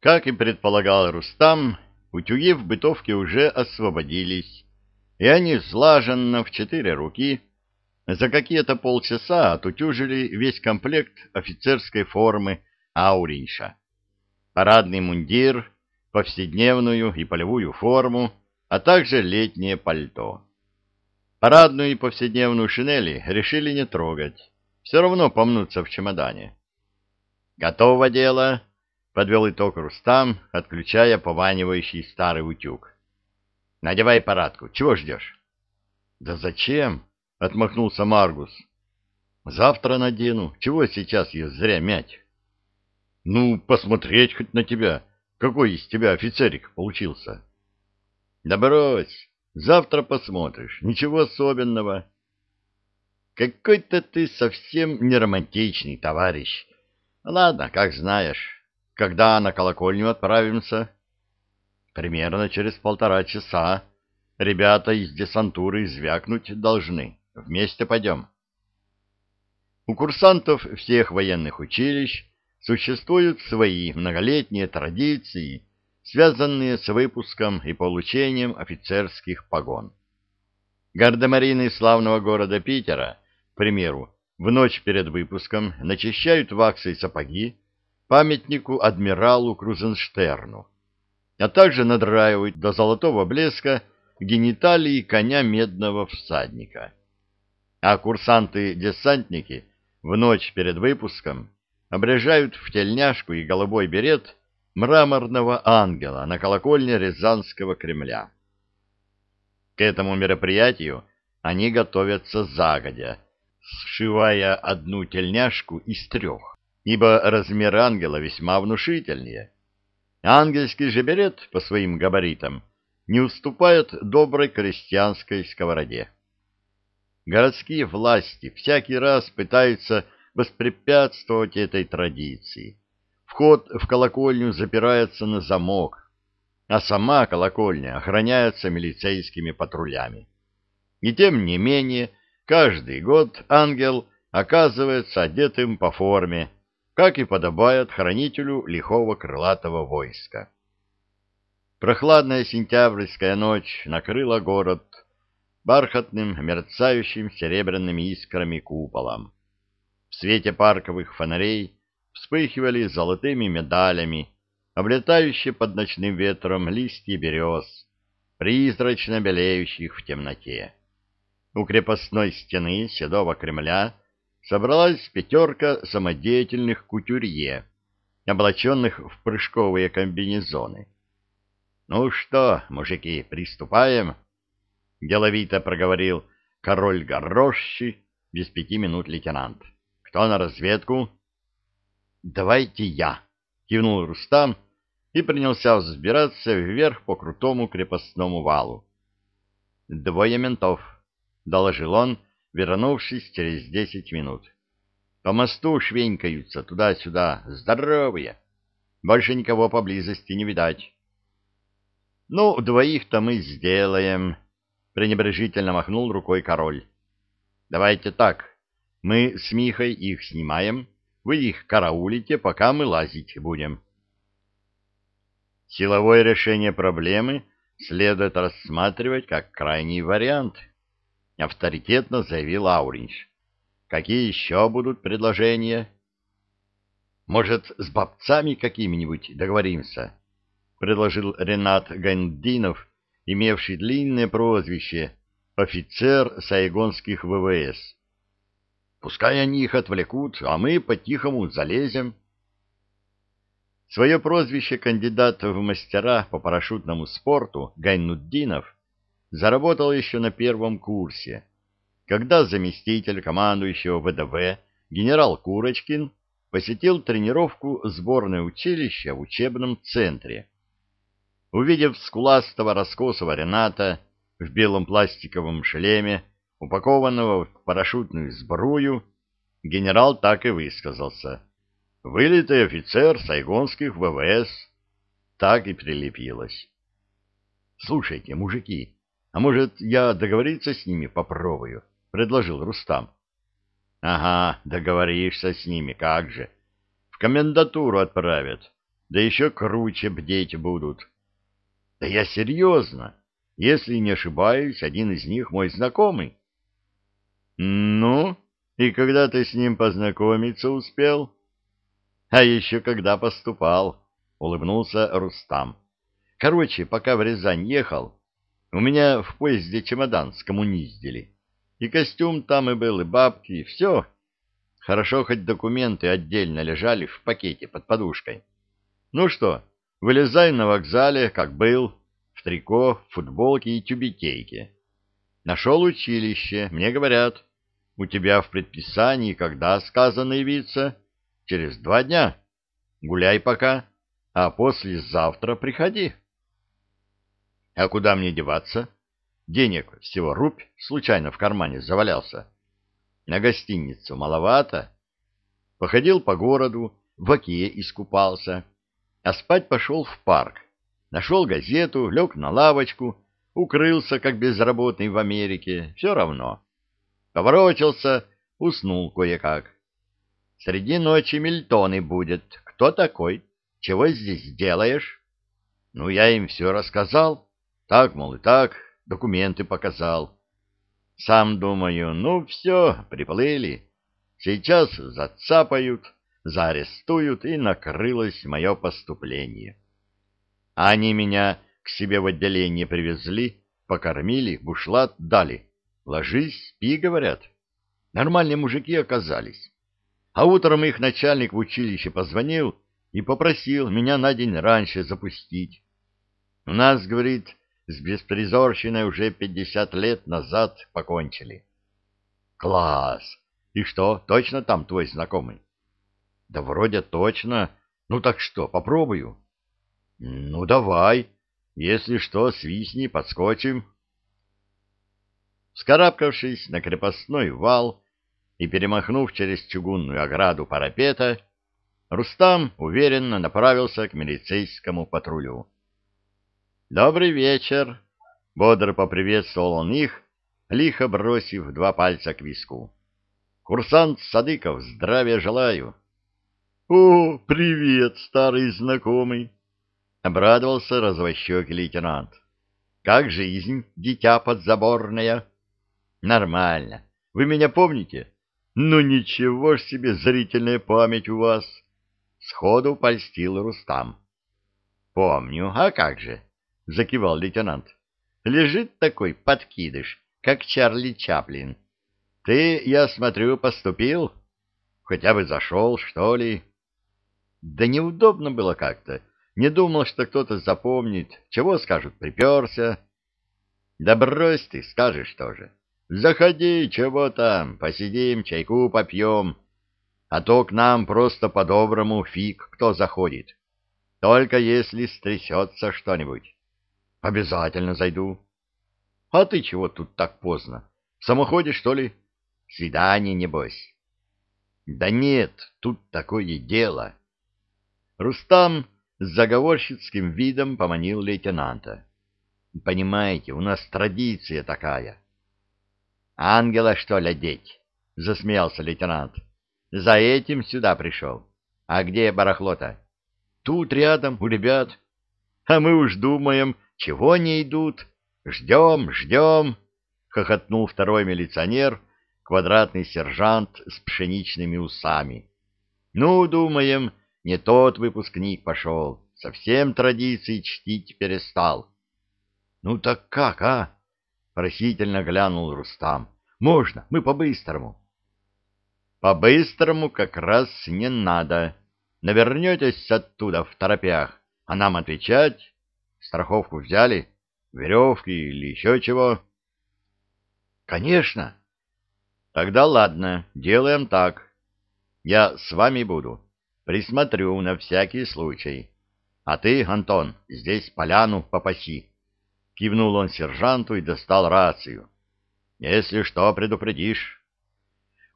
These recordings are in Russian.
Как и предполагал Рустам, утюги в бытовке уже освободились, и они слаженно в четыре руки за какие-то полчаса отутюжили весь комплект офицерской формы Ауринша. Парадный мундир, повседневную и полевую форму, а также летнее пальто. Парадную и повседневную шинели решили не трогать, все равно помнутся в чемодане. «Готово дело», — подвел итог Рустам, отключая пованивающий старый утюг. «Надевай парадку. Чего ждешь?» «Да зачем?» — отмахнулся Маргус. «Завтра надену. Чего сейчас ее зря мять?» «Ну, посмотреть хоть на тебя. Какой из тебя офицерик получился?» «Да брось. Завтра посмотришь. Ничего особенного». «Какой-то ты совсем не романтичный, товарищ. Ладно, как знаешь. Когда на колокольню отправимся?» «Примерно через полтора часа. Ребята из десантуры звякнуть должны. Вместе пойдем». У курсантов всех военных училищ существуют свои многолетние традиции, связанные с выпуском и получением офицерских погон. Гардемарины славного города Питера, к примеру, в ночь перед выпуском начищают ваксой сапоги памятнику адмиралу Крузенштерну, а также надраивают до золотого блеска гениталии коня медного всадника. А курсанты-десантники в ночь перед выпуском обрежают в тельняшку и голубой берет мраморного ангела на колокольне Рязанского Кремля. К этому мероприятию они готовятся загодя, сшивая одну тельняшку из трех, ибо размер ангела весьма внушительнее. Ангельский же берет по своим габаритам не уступает доброй крестьянской сковороде. Городские власти всякий раз пытаются воспрепятствовать этой традиции. Вход в колокольню запирается на замок, а сама колокольня охраняется милицейскими патрулями. И тем не менее, каждый год ангел оказывается одетым по форме, как и подобает хранителю лихого крылатого войска. Прохладная сентябрьская ночь накрыла город бархатным, мерцающим серебряными искрами куполом. В свете парковых фонарей вспыхивали золотыми медалями, облетающие под ночным ветром листья берез, призрачно белеющих в темноте. У крепостной стены Седого Кремля собралась пятерка самодеятельных кутюрье, облаченных в прыжковые комбинезоны. — Ну что, мужики, приступаем? — деловито проговорил король Горощи без пяти минут лейтенант. — кто на разведку? Давайте я, кивнул Рустам и принялся взбираться вверх по крутому крепостному валу. Двое ментов, доложил он, вернувшись через десять минут. По мосту швенькаются туда-сюда, здоровые. Больше никого поблизости не видать. Ну, двоих-то мы сделаем, пренебрежительно махнул рукой король. Давайте так, мы с Михой их снимаем, вы их караулите, пока мы лазить будем. Силовое решение проблемы следует рассматривать как крайний вариант, авторитетно заявил Ауринч. Какие еще будут предложения? Может, с бабцами какими-нибудь договоримся? предложил Ренат Гандинов, имевший длинное прозвище офицер сайгонских ВВС Пускай они их отвлекут, а мы по-тихому залезем. Свое прозвище кандидата в мастера по парашютному спорту Гайнуддинов заработал еще на первом курсе, когда заместитель командующего ВДВ генерал Курочкин посетил тренировку сборной училища в учебном центре. Увидев скуластого раскосого Рената в белом пластиковом шлеме, упакованного в парашютную сбрую, генерал так и высказался. Вылитый офицер сайгонских ВВС. Так и прилепилось. Слушайте, мужики, а может, я договориться с ними попробую? Предложил Рустам. Ага, договоришься с ними, как же. В комендатуру отправят. да еще круче бдеть будут. Да я серьезно. Если не ошибаюсь, один из них мой знакомый. Ну, и когда ты с ним познакомиться успел? А еще когда поступал, улыбнулся Рустам. Короче, пока в Рязань ехал, у меня в поезде чемодан скоммуниздили. И костюм там и был, и бабки, и все. Хорошо, хоть документы отдельно лежали в пакете под подушкой. Ну что, вылезай на вокзале, как был, в трико, в футболке и тюбетейке. Нашел училище, мне говорят, у тебя в предписании, когда сказано явиться, через два дня. Гуляй пока, а послезавтра приходи. А куда мне деваться? Денег всего рубь случайно в кармане завалялся. На гостиницу маловато. Походил по городу, в оке искупался, а спать пошел в парк. Нашел газету, лег на лавочку, укрылся, как безработный в Америке, все равно. Поворочился, уснул кое-как. Среди ночи Мильтоны будет. Кто такой? Чего здесь делаешь? Ну, я им все рассказал. Так, мол, и так, документы показал. Сам думаю, ну все, приплыли. Сейчас зацапают, заарестуют, и накрылось мое поступление. Они меня к себе в отделение привезли, покормили, бушлат дали. Ложись, спи, говорят. Нормальные мужики оказались. А утром их начальник в училище позвонил и попросил меня на день раньше запустить. У нас, говорит, с беспризорщиной уже пятьдесят лет назад покончили. Класс! И что, точно там твой знакомый? Да вроде точно. Ну так что, попробую? Ну давай. Если что, свистни, подскочим. Скарабкавшись на крепостной вал и перемахнув через чугунную ограду парапета, Рустам уверенно направился к милицейскому патрулю. «Добрый вечер!» — бодро поприветствовал он их, лихо бросив два пальца к виску. «Курсант Садыков, здравия желаю!» «О, привет, старый знакомый!» — обрадовался развощекий лейтенант. «Как жизнь, дитя подзаборное?» «Нормально. Вы меня помните?» «Ну ничего ж себе зрительная память у вас!» Сходу польстил Рустам. «Помню. А как же?» — закивал лейтенант. «Лежит такой подкидыш, как Чарли Чаплин. Ты, я смотрю, поступил? Хотя бы зашел, что ли?» «Да неудобно было как-то. Не думал, что кто-то запомнит. Чего скажут, приперся?» «Да брось ты, скажешь тоже. Заходи, чего там, посидим, чайку попьем. А то к нам просто по-доброму фиг кто заходит. Только если стрясется что-нибудь». Обязательно зайду. А ты чего тут так поздно? В самоходе, что ли? Свидание, небось. Да нет, тут такое дело. Рустам с заговорщицким видом поманил лейтенанта. Понимаете, у нас традиция такая. Ангела, что ли, одеть? Засмеялся лейтенант. За этим сюда пришел. А где барахло-то? Тут рядом, у ребят. А мы уж думаем, чего не идут? Ждем, ждем, — хохотнул второй милиционер, квадратный сержант с пшеничными усами. Ну, думаем, не тот выпускник пошел, совсем традиции чтить перестал. Ну так как, а? Просительно глянул Рустам. Можно, мы по-быстрому. По-быстрому как раз не надо. Навернетесь оттуда в торопях, а нам отвечать Страховку взяли? Веревки или еще чего? Конечно. Тогда ладно, делаем так. Я с вами буду. Присмотрю на всякий случай. А ты, Антон, здесь поляну попаси. Кивнул он сержанту и достал рацию. Если что, предупредишь.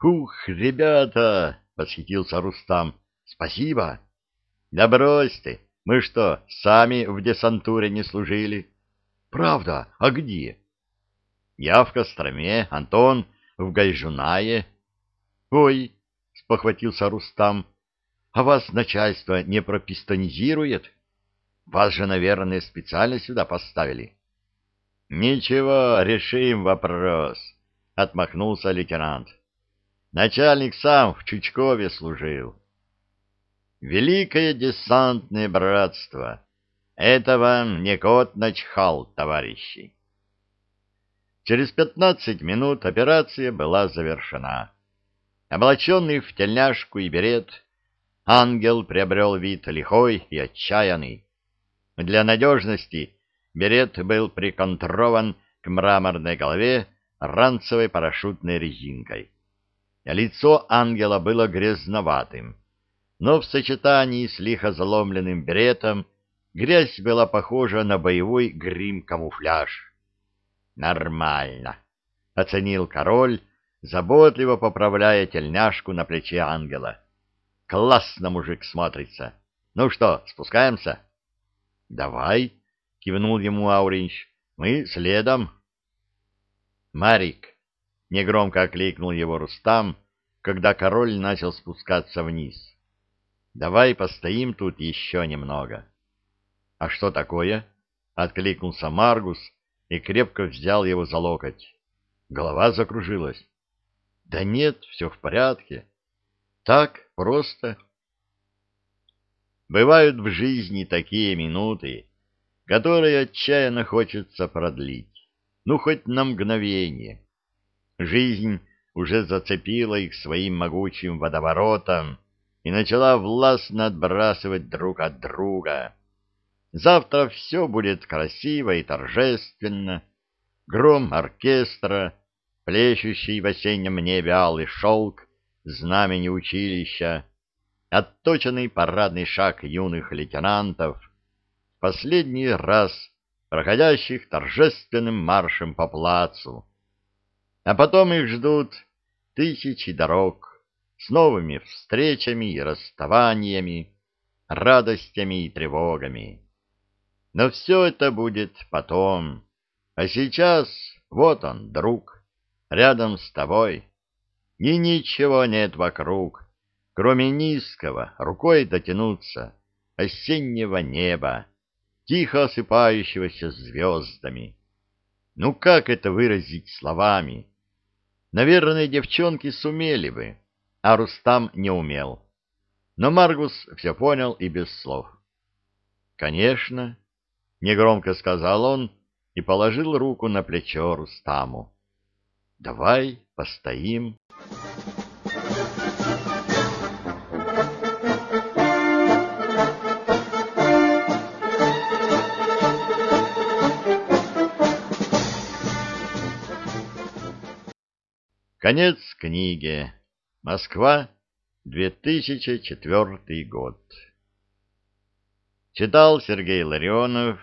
Ух, ребята, восхитился Рустам. Спасибо. Да брось ты. Мы что, сами в десантуре не служили? Правда? А где? Я в Костроме, Антон в Гайжунае. Ой, спохватился Рустам. А вас начальство не пропистонизирует? Вас же, наверное, специально сюда поставили. Ничего, решим вопрос, отмахнулся лейтенант. Начальник сам в Чучкове служил. Великое десантное братство. Это вам не кот начхал, товарищи. Через пятнадцать минут операция была завершена. Облаченный в тельняшку и берет, ангел приобрел вид лихой и отчаянный. Для надежности берет был приконтрован к мраморной голове ранцевой парашютной резинкой. Лицо ангела было грязноватым, но в сочетании с лихо заломленным беретом грязь была похожа на боевой грим-камуфляж. Нормально, оценил король, заботливо поправляя тельняшку на плече ангела. Классно мужик смотрится. Ну что, спускаемся? Давай, кивнул ему Ауринч. Мы следом. Марик, негромко окликнул его Рустам, когда король начал спускаться вниз. Давай постоим тут еще немного. А что такое? откликнулся Маргус и крепко взял его за локоть. Голова закружилась. Да нет, все в порядке. Так просто. Бывают в жизни такие минуты, которые отчаянно хочется продлить. Ну, хоть на мгновение. Жизнь уже зацепила их своим могучим водоворотом и начала властно отбрасывать друг от друга. Завтра все будет красиво и торжественно. Гром оркестра, плещущий в осеннем небе алый шелк, знамени училища, отточенный парадный шаг юных лейтенантов, последний раз проходящих торжественным маршем по плацу. А потом их ждут тысячи дорог с новыми встречами и расставаниями, радостями и тревогами. Но все это будет потом. А сейчас вот он, друг, рядом с тобой. И ничего нет вокруг, кроме низкого, рукой дотянуться, осеннего неба, тихо осыпающегося звездами. Ну как это выразить словами? Наверное, девчонки сумели бы, а Рустам не умел. Но Маргус все понял и без слов. Конечно, — негромко сказал он и положил руку на плечо Рустаму. — Давай постоим. Конец книги. Москва, 2004 год. Читал Сергей Ларионов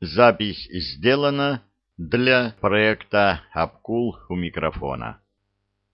Запись сделана для проекта «Обкул у микрофона».